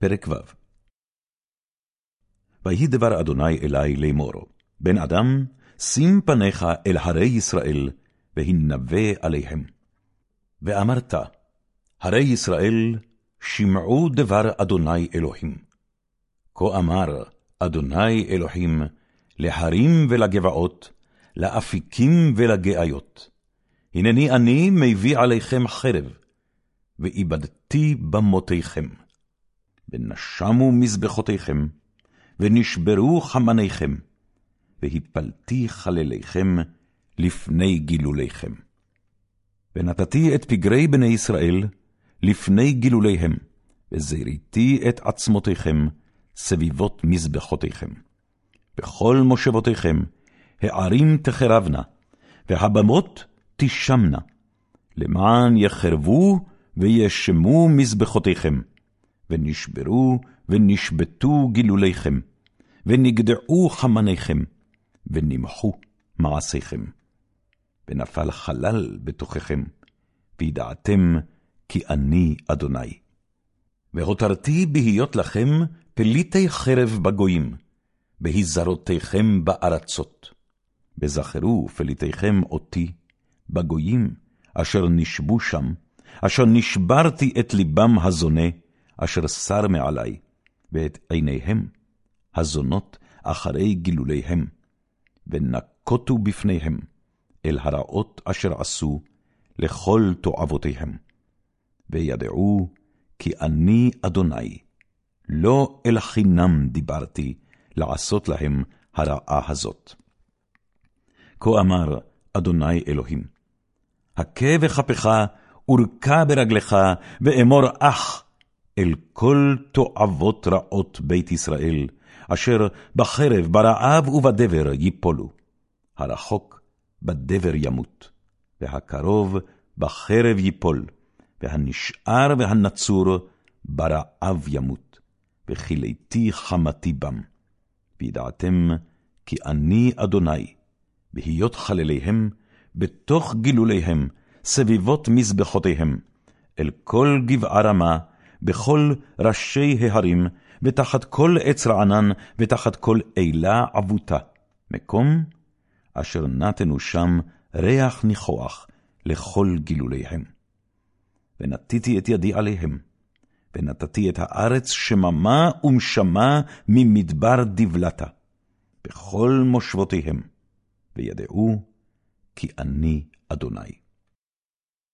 פרק ו' ויהי דבר אדוני אלי לאמור, בן אדם, שים פניך אל הרי ישראל, והנבא עליהם. ואמרת, הרי ישראל, שמעו דבר אדוני אלוהים. כה אמר אדוני אלוהים, להרים ולגבעות, לאפיקים ולגאיות. הנני אני מביא עליכם חרב, ואיבדתי במותיכם. ונשמו מזבחותיכם, ונשברו חמניכם, והפלתי חלליכם לפני גילוליכם. ונתתי את פגרי בני ישראל לפני גילוליהם, וזריתי את עצמותיכם סביבות מזבחותיכם. בכל מושבותיכם הערים תחרבנה, והבמות תשמנה, למען יחרבו וישמו מזבחותיכם, ונשברו ונשבתו גילוליכם, ונגדעו חמניכם, ונמחו מעשיכם. ונפל חלל בתוככם, וידעתם כי אני אדוני. והותרתי בהיות לכם פליטי חרב בגויים, בהזרותיכם בארצות. וזכרו פליטיכם אותי בגויים, אשר נשבו שם, אשר נשברתי את ליבם הזונה, אשר שר מעלי, ואת עיניהם הזונות אחרי גילוליהם, ונקוטו בפניהם אל הרעות אשר עשו לכל תועבותיהם. וידעו כי אני אדוני, לא אל חינם דיברתי לעשות להם הרעה הזאת. כה אמר אדוני אלוהים, הכה בכפך ורכה ברגלך, ואמור אח אל כל תועבות רעות בית ישראל, אשר בחרב, ברעב ובדבר ייפולו. הרחוק בדבר ימות, והקרוב בחרב ייפול, והנשאר והנצור ברעב ימות, וכיליתי חמתי בם. וידעתם כי אני אדוני, בהיות חלליהם, בתוך גילוליהם, סביבות מזבחותיהם, אל כל גבעה רמה, בכל ראשי ההרים, ותחת כל עץ רענן, ותחת כל אילה עבותה, מקום אשר נתנו שם ריח ניחוח לכל גילוליהם. ונתתי את ידי עליהם, ונתתי את הארץ שממה ומשמה ממדבר דבלתה, בכל מושבותיהם, וידעו כי אני אדוני.